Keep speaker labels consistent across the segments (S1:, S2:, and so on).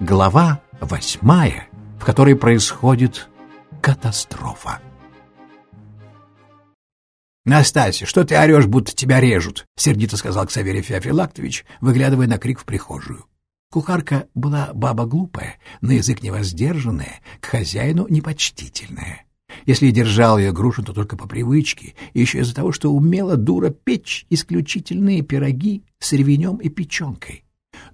S1: Глава восьмая, в которой происходит катастрофа.
S2: «Настасья, что ты орешь, будто тебя режут?» — сердито сказал Ксаверий Феофилактович, выглядывая на крик в прихожую. Кухарка была баба глупая, на язык невоздержанная, к хозяину непочтительная. Если и держал ее Грушин, то только по привычке, еще из-за того, что умела дура печь исключительные пироги с ревенем и печенкой.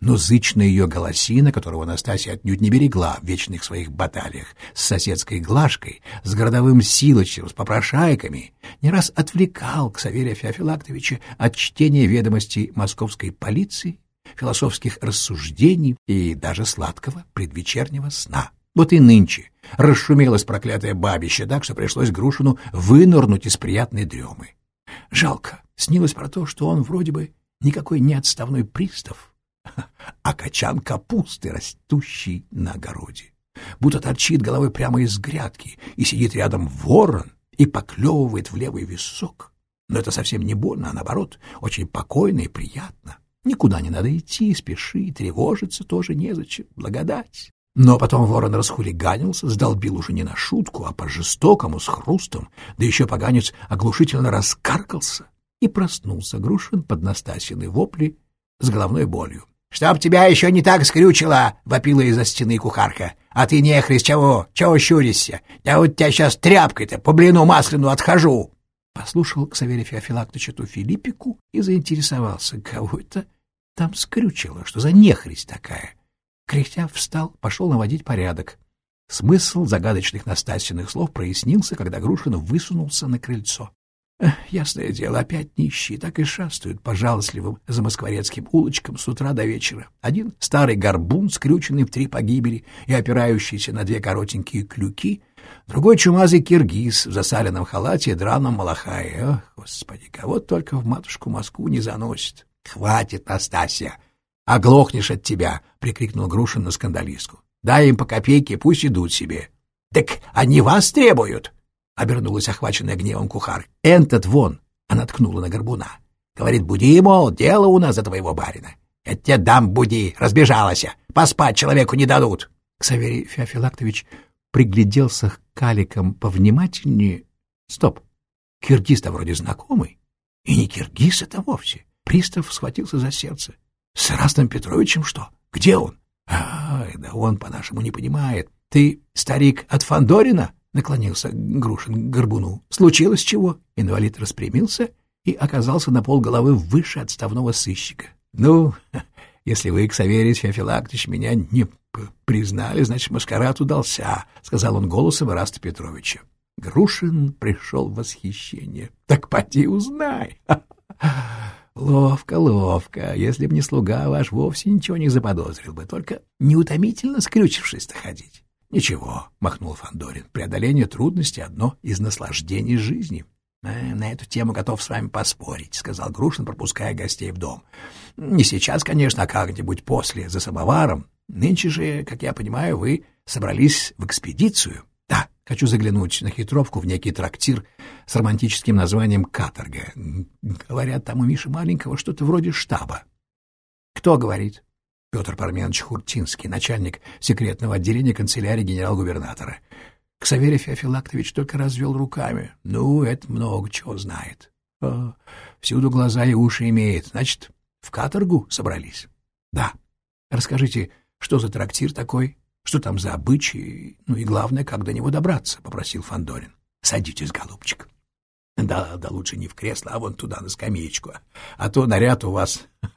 S2: Но зычная ее голосина, которого Анастасия отнюдь не берегла в вечных своих баталиях с соседской Глашкой, с городовым Силычем, с попрошайками, не раз отвлекал Ксаверия Феофилактовича от чтения ведомостей московской полиции, философских рассуждений и даже сладкого предвечернего сна. Вот и нынче расшумелось проклятое бабище так, что пришлось Грушину вынырнуть из приятной дремы. Жалко, снилось про то, что он вроде бы никакой не отставной пристав, а качан капусты, растущий на огороде. Будто торчит головой прямо из грядки, и сидит рядом ворон и поклевывает в левый висок. Но это совсем не больно, а наоборот, очень покойно и приятно. Никуда не надо идти, спешить, тревожиться тоже незачем. Благодать. Но потом ворон расхулиганился, сдолбил уже не на шутку, а по-жестокому, с хрустом, да еще поганец оглушительно раскаркался, и проснулся Грушин под Настасьиной вопли с головной болью. — Чтоб тебя еще не так скрючило! — вопила из-за стены кухарка. — А ты не чего? Чего щуришься? Я вот тебя сейчас тряпкой-то по блину масляну отхожу! Послушал Ксаверий Феофилактович эту Филиппику и заинтересовался, кого это там скрючило, что за нехрись такая. Кряхтя встал, пошел наводить порядок. Смысл загадочных Настасьиных слов прояснился, когда Грушин высунулся на крыльцо. Ясное дело, опять нищие так и шастают по жалостливым замоскворецким улочкам с утра до вечера. Один старый горбун, скрюченный в три погибели и опирающийся на две коротенькие клюки, другой чумазый киргиз в засаленном халате и драном малахае. Ох, господи, кого только в матушку Москву не заносит. — Хватит, Настасья! Оглохнешь от тебя! — прикрикнул Грушин на скандалистку. — Дай им по копейке, пусть идут себе. — Так они вас требуют! — обернулась охваченная гневом кухар. — Энтот вон! — она ткнула на горбуна. — Говорит, буди, мол, дело у нас за твоего барина. Я тебе дам буди, разбежалась. Поспать человеку не дадут. Ксаверий Феофилактович пригляделся к каликам повнимательнее. Стоп, киргиз-то вроде знакомый. И не киргиз это вовсе. Пристав схватился за сердце. С Растом Петровичем что? Где он? Ай, да он по-нашему не понимает. Ты, старик, от Фандорина? Наклонился Грушин к горбуну. Случилось чего? Инвалид распрямился и оказался на пол головы выше отставного сыщика. Ну, если вы, Ксаверий Феофилактович, меня не признали, значит, маскарад удался, — сказал он голосом Раста Петровича. Грушин пришел в восхищение. — Так поди узнай. Ловко, ловко. Если б не слуга ваш, вовсе ничего не заподозрил бы, только неутомительно скрючившись-то ходить. Ничего, махнул Фандорин. Преодоление трудностей одно из наслаждений жизни. «Э, на эту тему готов с вами поспорить, сказал Грушин, пропуская гостей в дом. Не сейчас, конечно, а как-нибудь после, за самоваром. Нынче же, как я понимаю, вы собрались в экспедицию. Да, хочу заглянуть на хитровку в некий трактир с романтическим названием «Каторга». Говорят, там у Миши Маленького что-то вроде штаба. Кто говорит? Петр Парменович Хуртинский, начальник секретного отделения канцелярии генерал-губернатора. Ксаверий Феофилактович только развел руками. Ну, это много чего знает. А, всюду глаза и уши имеет. Значит, в каторгу собрались? Да. Расскажите, что за трактир такой? Что там за обычаи? Ну и главное, как до него добраться, — попросил Фандорин. Садитесь, голубчик. Да, да лучше не в кресло, а вон туда, на скамеечку. А то наряд у вас...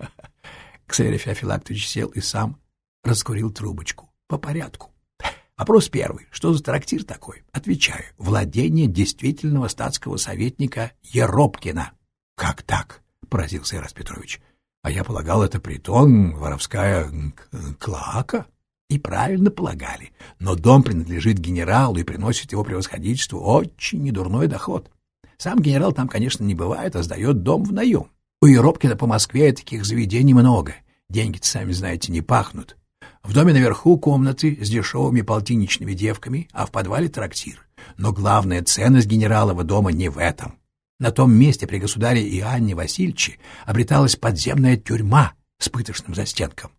S2: Ксаверий Феофилактович сел и сам раскурил трубочку. По порядку. Вопрос первый. Что за трактир такой? Отвечаю. Владение действительного статского советника Еропкина. — Как так? — поразился Ирас Петрович. — А я полагал, это притон, воровская клака. И правильно полагали. Но дом принадлежит генералу и приносит его превосходительству очень недурной доход. Сам генерал там, конечно, не бывает, а сдает дом в наем. У Еропкина по Москве таких заведений много. Деньги-то, сами знаете, не пахнут. В доме наверху комнаты с дешевыми полтинничными девками, а в подвале трактир. Но главная ценность генералова дома не в этом. На том месте при государе Иоанне Васильевиче обреталась подземная тюрьма с пыточным застенком.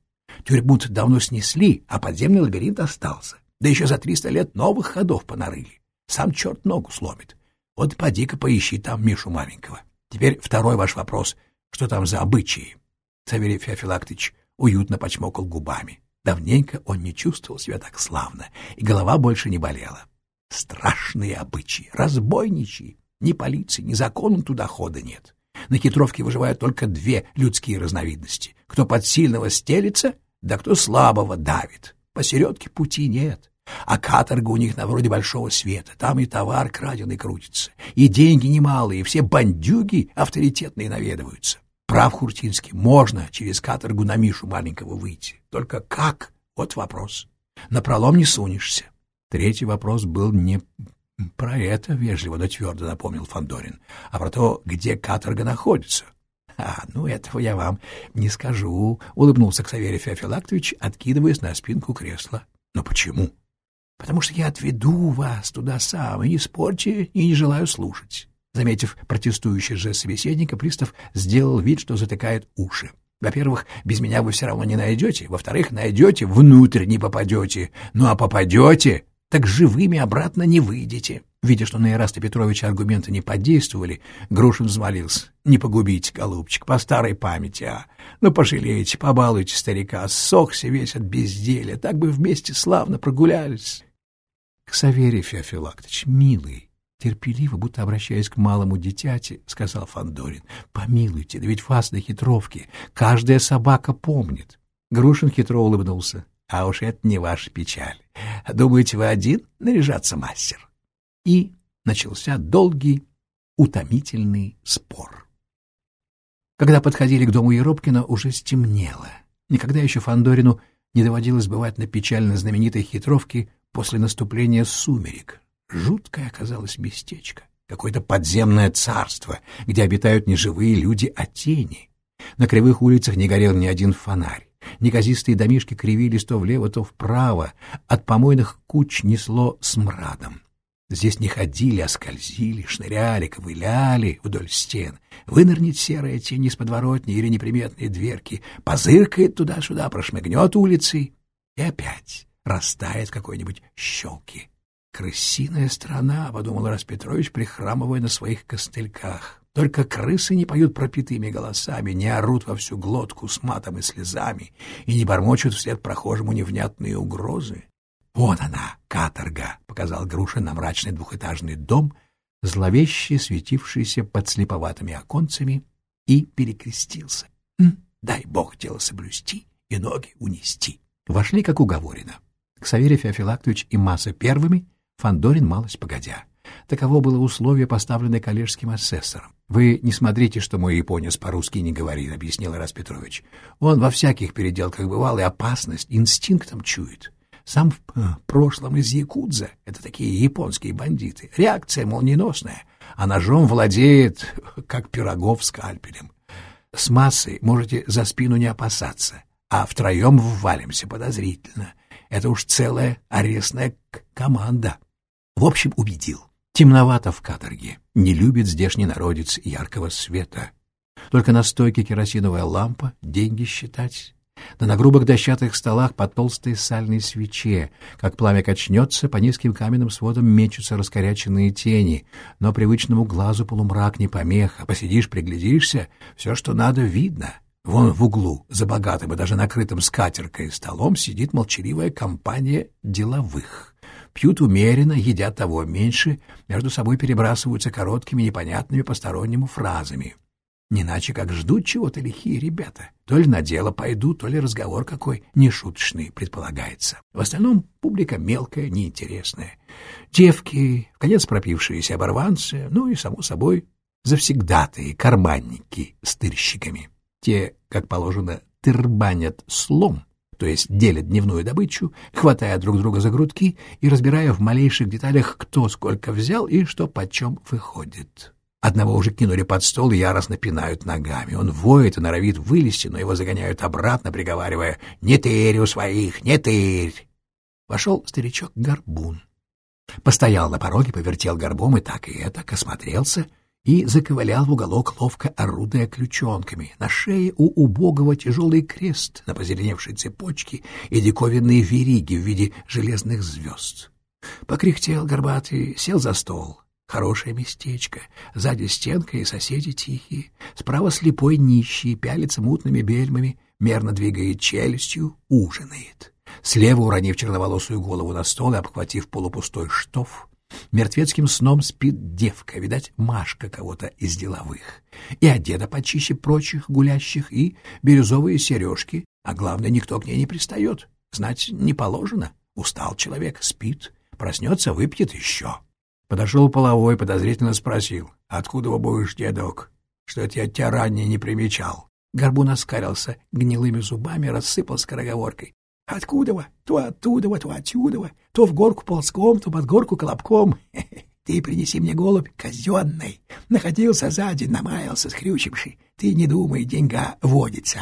S2: Тюрьму давно снесли, а подземный лабиринт остался. Да еще за триста лет новых ходов понарыли. Сам черт ногу сломит. Вот поди-ка поищи там Мишу маленького. Теперь второй ваш вопрос. Что там за обычаи? Саверий Феофилактович уютно почмокал губами. Давненько он не чувствовал себя так славно, и голова больше не болела. Страшные обычаи, разбойничьи. Ни полиции, ни закону туда хода нет. На хитровке выживают только две людские разновидности. Кто под сильного стелится, да кто слабого давит. Посередке пути нет. А каторга у них на вроде большого света. Там и товар краденый крутится, и деньги немалые, и все бандюги авторитетные наведываются. Прав Хуртинский, можно через каторгу на Мишу маленького выйти. Только как? Вот вопрос. На пролом не сунешься. Третий вопрос был не про это, вежливо, но твердо напомнил Фандорин, а про то, где каторга находится. «А, ну, этого я вам не скажу», — улыбнулся Ксаверий Феофилактович, откидываясь на спинку кресла. «Но почему?» «Потому что я отведу вас туда сам, и не спорьте, и не желаю слушать». Заметив протестующий же собеседника, пристав сделал вид, что затыкает уши. Во-первых, без меня вы все равно не найдете. Во-вторых, найдете, внутрь не попадете. Ну а попадете, так живыми обратно не выйдете. Видя, что на Ираста Петровича аргументы не подействовали, Грушин взмолился. «Не погубите, голубчик, по старой памяти, а! Ну, пожалейте, побалуйте старика, сохся весь от безделия, так бы вместе славно прогулялись!» «Ксаверий Феофилактович, милый, терпеливо, будто обращаясь к малому дитяти, — сказал Фандорин, помилуйте, да ведь вас на хитровке каждая собака помнит. Грушин хитро улыбнулся. А уж это не ваша печаль. Думаете, вы один наряжаться мастер? И начался долгий, утомительный спор. Когда подходили к дому Еропкина, уже стемнело. Никогда еще Фандорину не доводилось бывать на печально знаменитой хитровке после наступления сумерек. Жуткое оказалось местечко, какое-то подземное царство, где обитают не живые люди, а тени. На кривых улицах не горел ни один фонарь. Неказистые домишки кривились то влево, то вправо. От помойных куч несло смрадом. Здесь не ходили, а скользили, шныряли, ковыляли вдоль стен. Вынырнет серая тень из подворотни или неприметные дверки, позыркает туда-сюда, прошмыгнет улицей и опять растает в какой-нибудь щелке. «Крысиная страна», — подумал Распетрович, прихрамывая на своих костыльках. Только крысы не поют пропитыми голосами, не орут во всю глотку с матом и слезами и не бормочут вслед прохожему невнятные угрозы. «Вон она, каторга!» — показал Груша на мрачный двухэтажный дом, зловеще светившийся под слеповатыми оконцами, и перекрестился. «Дай бог дело соблюсти и ноги унести!» Вошли, как уговорено. Ксаверий Феофилактович и Масса первыми, Фандорин малость погодя. Таково было условие, поставленное коллежским асессором. «Вы не смотрите, что мой японец по-русски не говорит», — объяснил Ирас Петрович. «Он во всяких переделках бывал и опасность инстинктом чует. Сам в э, прошлом из Якудза — это такие японские бандиты. Реакция молниеносная, а ножом владеет, как пирогов скальпелем. С массой можете за спину не опасаться, а втроем ввалимся подозрительно. Это уж целая арестная команда». В общем, убедил. Темновато в каторге, не любит здешний народец яркого света. Только на стойке керосиновая лампа, деньги считать. Да на грубых дощатых столах по толстой сальной свече, как пламя качнется, по низким каменным сводам мечутся раскоряченные тени, но привычному глазу полумрак не помеха. Посидишь, приглядишься, все, что надо, видно. Вон в углу, за богатым и даже накрытым скатеркой столом, сидит молчаливая компания деловых пьют умеренно, едят того меньше, между собой перебрасываются короткими, непонятными постороннему фразами. Не иначе как ждут чего-то лихие ребята. То ли на дело пойдут, то ли разговор какой нешуточный предполагается. В остальном публика мелкая, неинтересная. Девки, в конец пропившиеся оборванцы, ну и, само собой, завсегдатые карманники с тырщиками. Те, как положено, тырбанят слом, то есть делят дневную добычу, хватая друг друга за грудки и разбирая в малейших деталях, кто сколько взял и что почем выходит. Одного уже кинули под стол и яростно пинают ногами. Он воет и норовит вылезти, но его загоняют обратно, приговаривая «Не тырь у своих, не тырь!» Вошел старичок Горбун. Постоял на пороге, повертел горбом и так и это, осмотрелся и заковылял в уголок, ловко орудуя ключонками. На шее у убогого тяжелый крест на позеленевшей цепочке и диковинные вериги в виде железных звезд. Покряхтел горбатый, сел за стол. Хорошее местечко. Сзади стенка и соседи тихие. Справа слепой нищий, пялится мутными бельмами, мерно двигает челюстью, ужинает. Слева, уронив черноволосую голову на стол и обхватив полупустой штоф, мертвецким сном спит девка, видать, Машка кого-то из деловых. И одета почище прочих гулящих, и бирюзовые сережки, а главное, никто к ней не пристает. Знать не положено. Устал человек, спит, проснется, выпьет еще. Подошел половой, подозрительно спросил. — Откуда вы будешь, дедок? Что я тебя ранее не примечал? Горбун оскарился гнилыми зубами, рассыпал скороговоркой. — Откуда? То оттуда, то отсюда, то в горку ползком, то под горку колобком. Ты принеси мне голубь казенный. Находился сзади, намаялся, скрючивший. Ты не думай, деньга водится.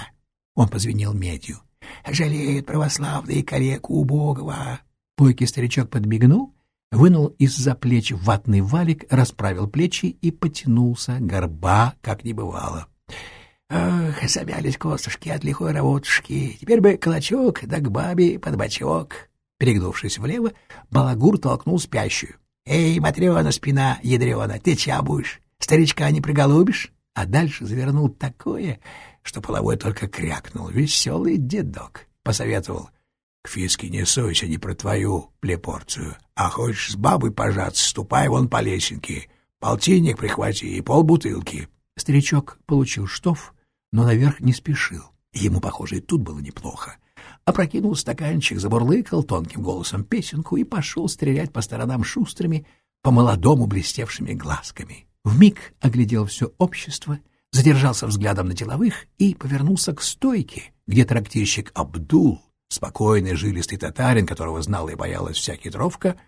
S2: Он позвенел медью. Жалеет православные калеку убогого. Бойкий старичок подмигнул вынул из-за плеч ватный валик, расправил плечи и потянулся, горба, как не бывало. Ах, замялись костушки от лихой работушки. Теперь бы кулачок, да к бабе под бочок. Перегнувшись влево, балагур толкнул спящую. «Эй, Матрена, спина ядрена, ты чья будешь? Старичка не приголубишь?» А дальше завернул такое, что половой только крякнул. Веселый дедок. Посоветовал. К фиске не сойся, не про твою плепорцию. А хочешь с бабой пожаться, ступай вон по лесенке. Полтинник прихвати и полбутылки. Старичок получил штоф, но наверх не спешил. Ему, похоже, и тут было неплохо. Опрокинул стаканчик, забурлыкал тонким голосом песенку и пошел стрелять по сторонам шустрыми, по-молодому блестевшими глазками. Вмиг оглядел все общество, задержался взглядом на деловых и повернулся к стойке, где трактирщик Абдул Спокойный, жилистый татарин, которого знала и боялась вся хитровка,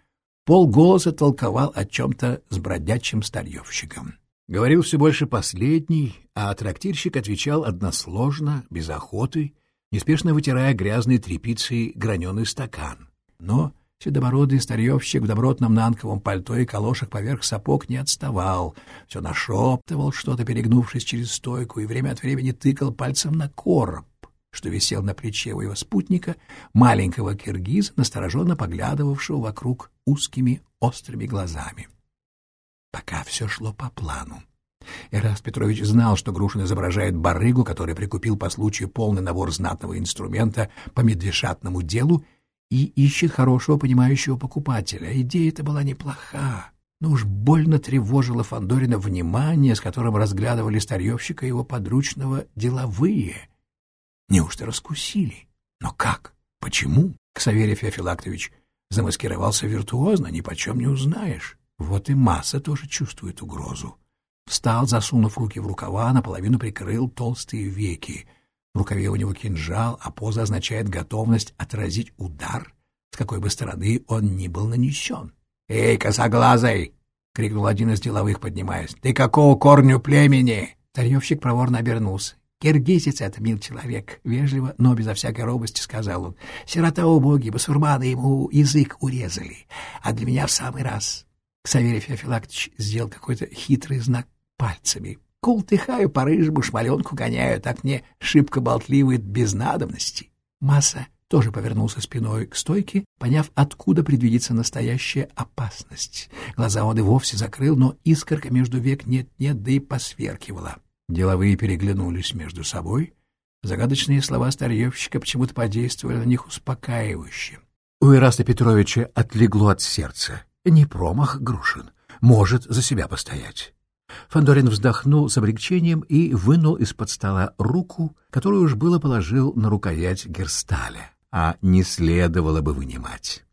S2: полголоса толковал о чем-то с бродячим старьевщиком. Говорил все больше последний, а трактирщик отвечал односложно, без охоты, неспешно вытирая грязной тряпицей граненый стакан. Но седобородый старьевщик в добротном нанковом пальто и калошах поверх сапог не отставал, все нашептывал что-то, перегнувшись через стойку, и время от времени тыкал пальцем на короб что висел на плече у его спутника, маленького киргиза, настороженно поглядывавшего вокруг узкими острыми глазами. Пока все шло по плану. Эраст Петрович знал, что Грушин изображает барыгу, который прикупил по случаю полный набор знатного инструмента по медвежатному делу и ищет хорошего понимающего покупателя. Идея-то была неплоха, но уж больно тревожило Фандорина внимание, с которым разглядывали старьевщика его подручного деловые — Неужто раскусили? Но как? Почему? Ксаверий Феофилактович замаскировался виртуозно, ни почем не узнаешь. Вот и масса тоже чувствует угрозу. Встал, засунув руки в рукава, наполовину прикрыл толстые веки. В рукаве у него кинжал, а поза означает готовность отразить удар, с какой бы стороны он ни был нанесен. «Эй, косоглазый!» — крикнул один из деловых, поднимаясь. «Ты какого корню племени?» Тарьевщик проворно обернулся. Киргизец это, мил человек, вежливо, но безо всякой робости сказал он. Сирота убогий, басурманы ему язык урезали, а для меня в самый раз. Ксаверий Феофилактович сделал какой-то хитрый знак пальцами. Култыхаю по рыжему, шмаленку гоняю, так мне шибко болтливает без надобности. Масса тоже повернулся спиной к стойке, поняв, откуда предвидится настоящая опасность. Глаза он и вовсе закрыл, но искорка между век нет-нет, да и посверкивала. Деловые переглянулись между собой. Загадочные слова старьевщика почему-то подействовали на них успокаивающе. У Ираста Петровича отлегло от сердца. Не промах Грушин. Может за себя постоять. Фандорин вздохнул с облегчением и вынул из-под стола руку, которую уж было положил на рукоять Герсталя, а не следовало бы вынимать.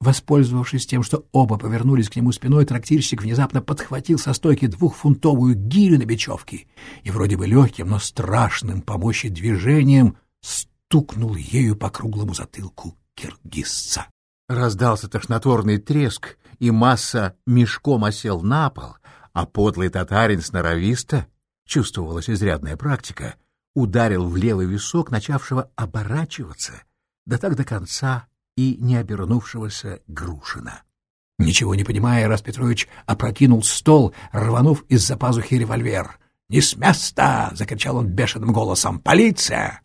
S2: Воспользовавшись тем, что оба повернулись к нему спиной, трактирщик внезапно подхватил со стойки двухфунтовую гирю на бечевке и вроде бы легким, но страшным по мощи движением стукнул ею по круглому затылку киргизца. Раздался тошнотворный треск, и масса мешком осел на пол, а подлый татарин сноровисто, чувствовалась изрядная практика, ударил в левый висок, начавшего оборачиваться, да так до конца и не обернувшегося Грушина. Ничего не понимая, Ирас Петрович опрокинул стол, рванув из-за пазухи револьвер. «Не с места!» — закричал он бешеным голосом. «Полиция!»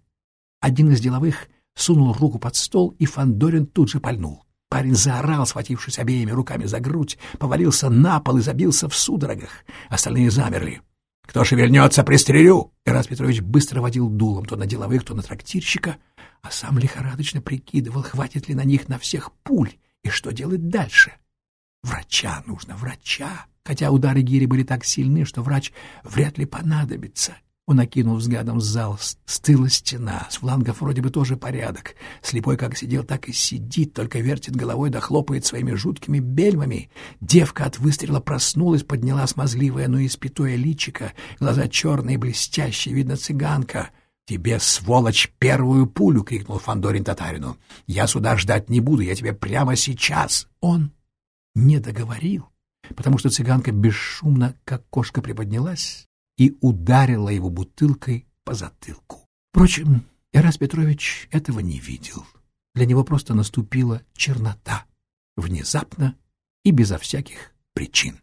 S2: Один из деловых сунул руку под стол, и Фандорин тут же пальнул. Парень заорал, схватившись обеими руками за грудь, повалился на пол и забился в судорогах. Остальные замерли. «Кто шевельнется, пристрелю!» Ирас Петрович быстро водил дулом то на деловых, то на трактирщика, а сам лихорадочно прикидывал, хватит ли на них на всех пуль и что делать дальше. Врача нужно, врача! Хотя удары гири были так сильны, что врач вряд ли понадобится. Он окинул взглядом зал. Стыла стена, с флангов вроде бы тоже порядок. Слепой как сидел, так и сидит, только вертит головой да хлопает своими жуткими бельмами. Девка от выстрела проснулась, подняла смазливое, но испятое личико, глаза черные, блестящие, видно цыганка. «Тебе, сволочь, первую пулю!» — крикнул Фандорин татарину. «Я сюда ждать не буду, я тебе прямо сейчас!» Он не договорил, потому что цыганка бесшумно, как кошка, приподнялась и ударила его бутылкой по затылку. Впрочем, Ирас Петрович этого не видел. Для него просто наступила чернота, внезапно и безо всяких причин.